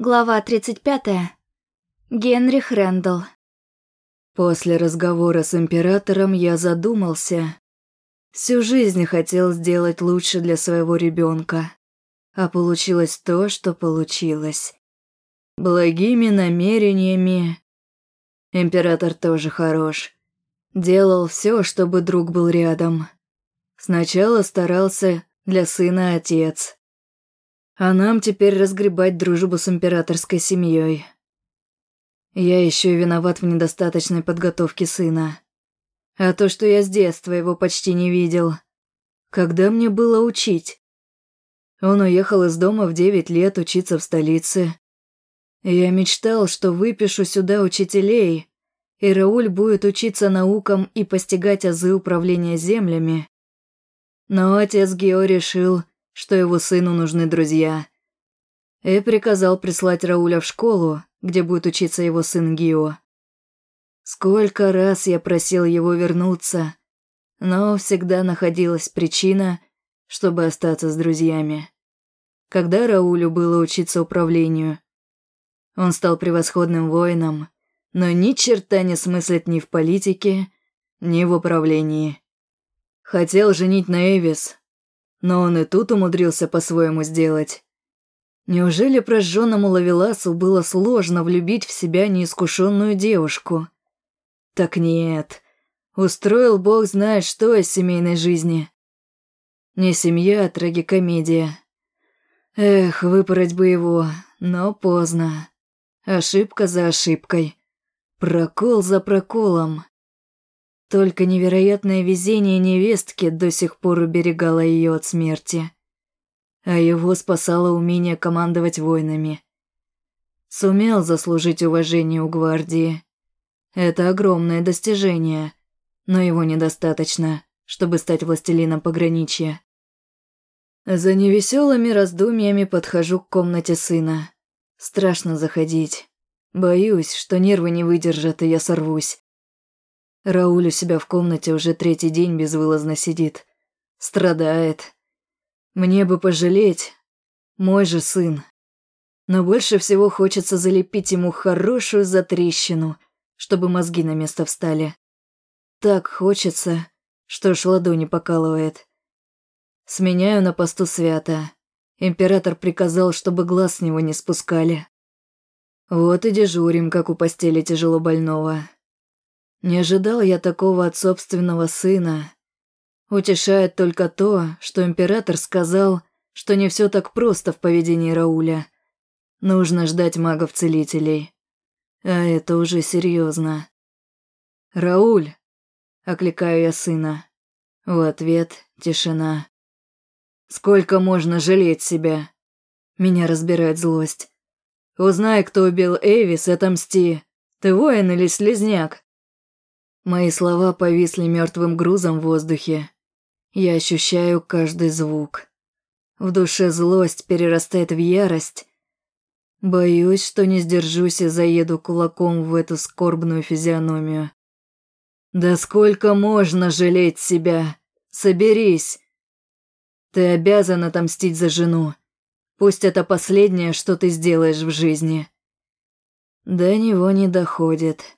Глава 35. Генрих Рэндалл. После разговора с императором я задумался. Всю жизнь хотел сделать лучше для своего ребенка, а получилось то, что получилось. Благими намерениями. Император тоже хорош. Делал все, чтобы друг был рядом. Сначала старался для сына отец. А нам теперь разгребать дружбу с императорской семьей. Я еще и виноват в недостаточной подготовке сына. А то, что я с детства его почти не видел. Когда мне было учить? Он уехал из дома в девять лет учиться в столице. Я мечтал, что выпишу сюда учителей, и Рауль будет учиться наукам и постигать азы управления землями. Но отец Гео решил, что его сыну нужны друзья. И приказал прислать Рауля в школу, где будет учиться его сын Гио. Сколько раз я просил его вернуться, но всегда находилась причина, чтобы остаться с друзьями. Когда Раулю было учиться управлению, он стал превосходным воином, но ни черта не смыслит ни в политике, ни в управлении. Хотел женить на Эвис, но он и тут умудрился по-своему сделать. Неужели прожженному Лавеласу было сложно влюбить в себя неискушенную девушку? Так нет. Устроил бог знает что из семейной жизни. Не семья, а трагикомедия. Эх, выпороть бы его, но поздно. Ошибка за ошибкой. Прокол за проколом. Только невероятное везение невестки до сих пор уберегало ее от смерти. А его спасало умение командовать войнами. Сумел заслужить уважение у гвардии. Это огромное достижение, но его недостаточно, чтобы стать властелином пограничья. За невеселыми раздумьями подхожу к комнате сына. Страшно заходить. Боюсь, что нервы не выдержат, и я сорвусь. Рауль у себя в комнате уже третий день безвылазно сидит. Страдает. Мне бы пожалеть. Мой же сын. Но больше всего хочется залепить ему хорошую затрещину, чтобы мозги на место встали. Так хочется, что аж ладони покалывает. Сменяю на посту свято. Император приказал, чтобы глаз с него не спускали. Вот и дежурим, как у постели тяжело больного. Не ожидал я такого от собственного сына. Утешает только то, что император сказал, что не все так просто в поведении Рауля. Нужно ждать магов-целителей. А это уже серьезно. «Рауль!» – окликаю я сына. В ответ тишина. «Сколько можно жалеть себя?» Меня разбирает злость. «Узнай, кто убил Эвис, отомсти. Ты воин или слезняк?» Мои слова повисли мертвым грузом в воздухе. Я ощущаю каждый звук. В душе злость перерастает в ярость. Боюсь, что не сдержусь и заеду кулаком в эту скорбную физиономию. «Да сколько можно жалеть себя? Соберись!» «Ты обязан отомстить за жену. Пусть это последнее, что ты сделаешь в жизни». До него не доходит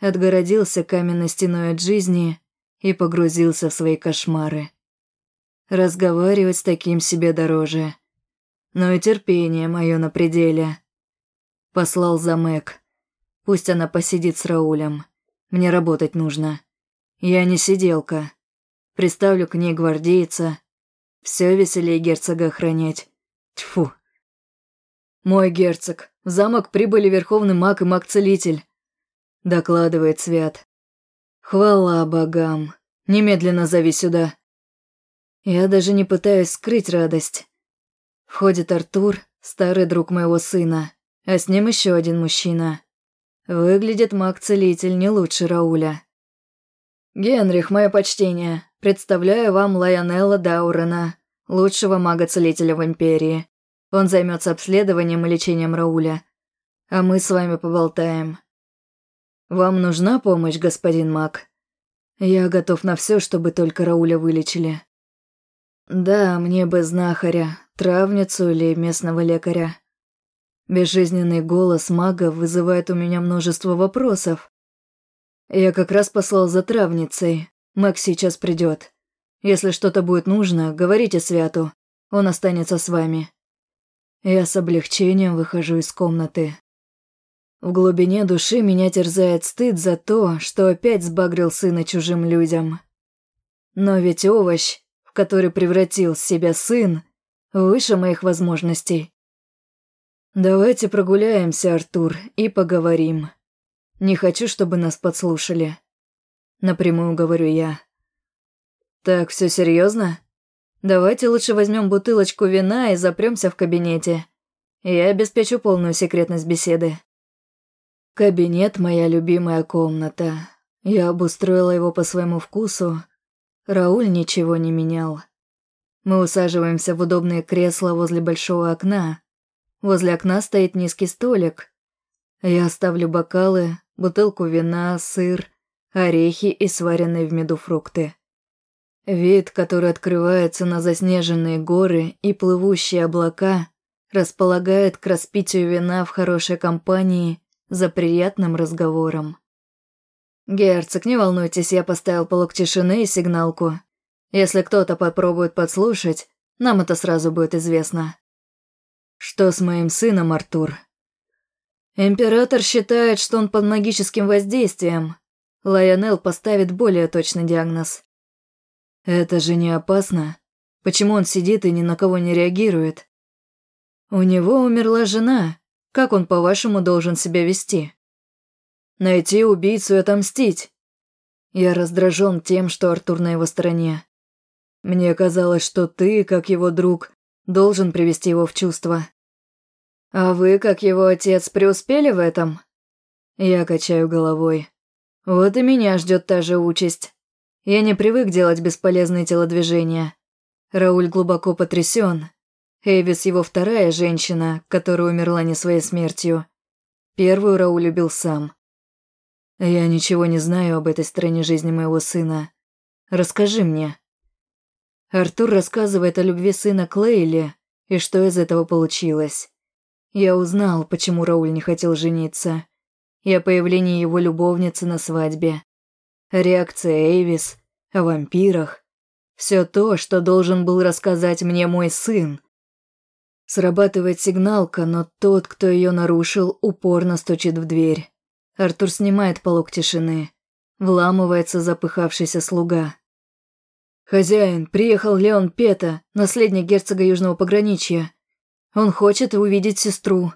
отгородился каменной стеной от жизни и погрузился в свои кошмары. Разговаривать с таким себе дороже. Но и терпение мое на пределе. Послал за Мэг. Пусть она посидит с Раулем. Мне работать нужно. Я не сиделка. Приставлю к ней гвардейца. Все веселее герцога охранять. Тьфу. Мой герцог. В замок прибыли верховный маг и маг-целитель докладывает Свят. Хвала богам. Немедленно зови сюда. Я даже не пытаюсь скрыть радость. Входит Артур, старый друг моего сына, а с ним еще один мужчина. Выглядит маг-целитель не лучше Рауля. «Генрих, мое почтение. Представляю вам Лайонелла Даурена, лучшего мага-целителя в Империи. Он займется обследованием и лечением Рауля. А мы с вами поболтаем. «Вам нужна помощь, господин Мак? Я готов на все, чтобы только Рауля вылечили». «Да, мне бы знахаря, травницу или местного лекаря». Безжизненный голос мага вызывает у меня множество вопросов. Я как раз послал за травницей. Маг сейчас придет. Если что-то будет нужно, говорите Святу. Он останется с вами. Я с облегчением выхожу из комнаты. В глубине души меня терзает стыд за то, что опять сбагрил сына чужим людям. Но ведь овощ, в который превратил себя сын, выше моих возможностей. «Давайте прогуляемся, Артур, и поговорим. Не хочу, чтобы нас подслушали». Напрямую говорю я. «Так, все серьезно? Давайте лучше возьмем бутылочку вина и запремся в кабинете. Я обеспечу полную секретность беседы». Кабинет – моя любимая комната. Я обустроила его по своему вкусу. Рауль ничего не менял. Мы усаживаемся в удобные кресла возле большого окна, Возле окна стоит низкий столик. Я ставлю бокалы, бутылку вина, сыр, орехи и сваренные в меду фрукты. Вид, который открывается на заснеженные горы и плывущие облака, располагает к распитию вина в хорошей компании за приятным разговором. «Герцог, не волнуйтесь, я поставил полок тишины и сигналку. Если кто-то попробует подслушать, нам это сразу будет известно». «Что с моим сыном, Артур?» «Император считает, что он под магическим воздействием. Лайонел поставит более точный диагноз». «Это же не опасно. Почему он сидит и ни на кого не реагирует?» «У него умерла жена. Как он, по-вашему, должен себя вести?» «Найти убийцу и отомстить». Я раздражен тем, что Артур на его стороне. Мне казалось, что ты, как его друг, должен привести его в чувство. А вы, как его отец, преуспели в этом? Я качаю головой. Вот и меня ждет та же участь. Я не привык делать бесполезные телодвижения. Рауль глубоко потрясен. Эвис его вторая женщина, которая умерла не своей смертью. Первую Рауль любил сам. Я ничего не знаю об этой стороне жизни моего сына. Расскажи мне. Артур рассказывает о любви сына Клейли и что из этого получилось. Я узнал, почему Рауль не хотел жениться, и о появлении его любовницы на свадьбе. Реакция Эйвис, о вампирах. Все то, что должен был рассказать мне мой сын. Срабатывает сигналка, но тот, кто ее нарушил, упорно стучит в дверь. Артур снимает полог тишины. Вламывается запыхавшийся слуга. «Хозяин, приехал Леон Пета, наследник герцога Южного пограничья. Он хочет увидеть сестру».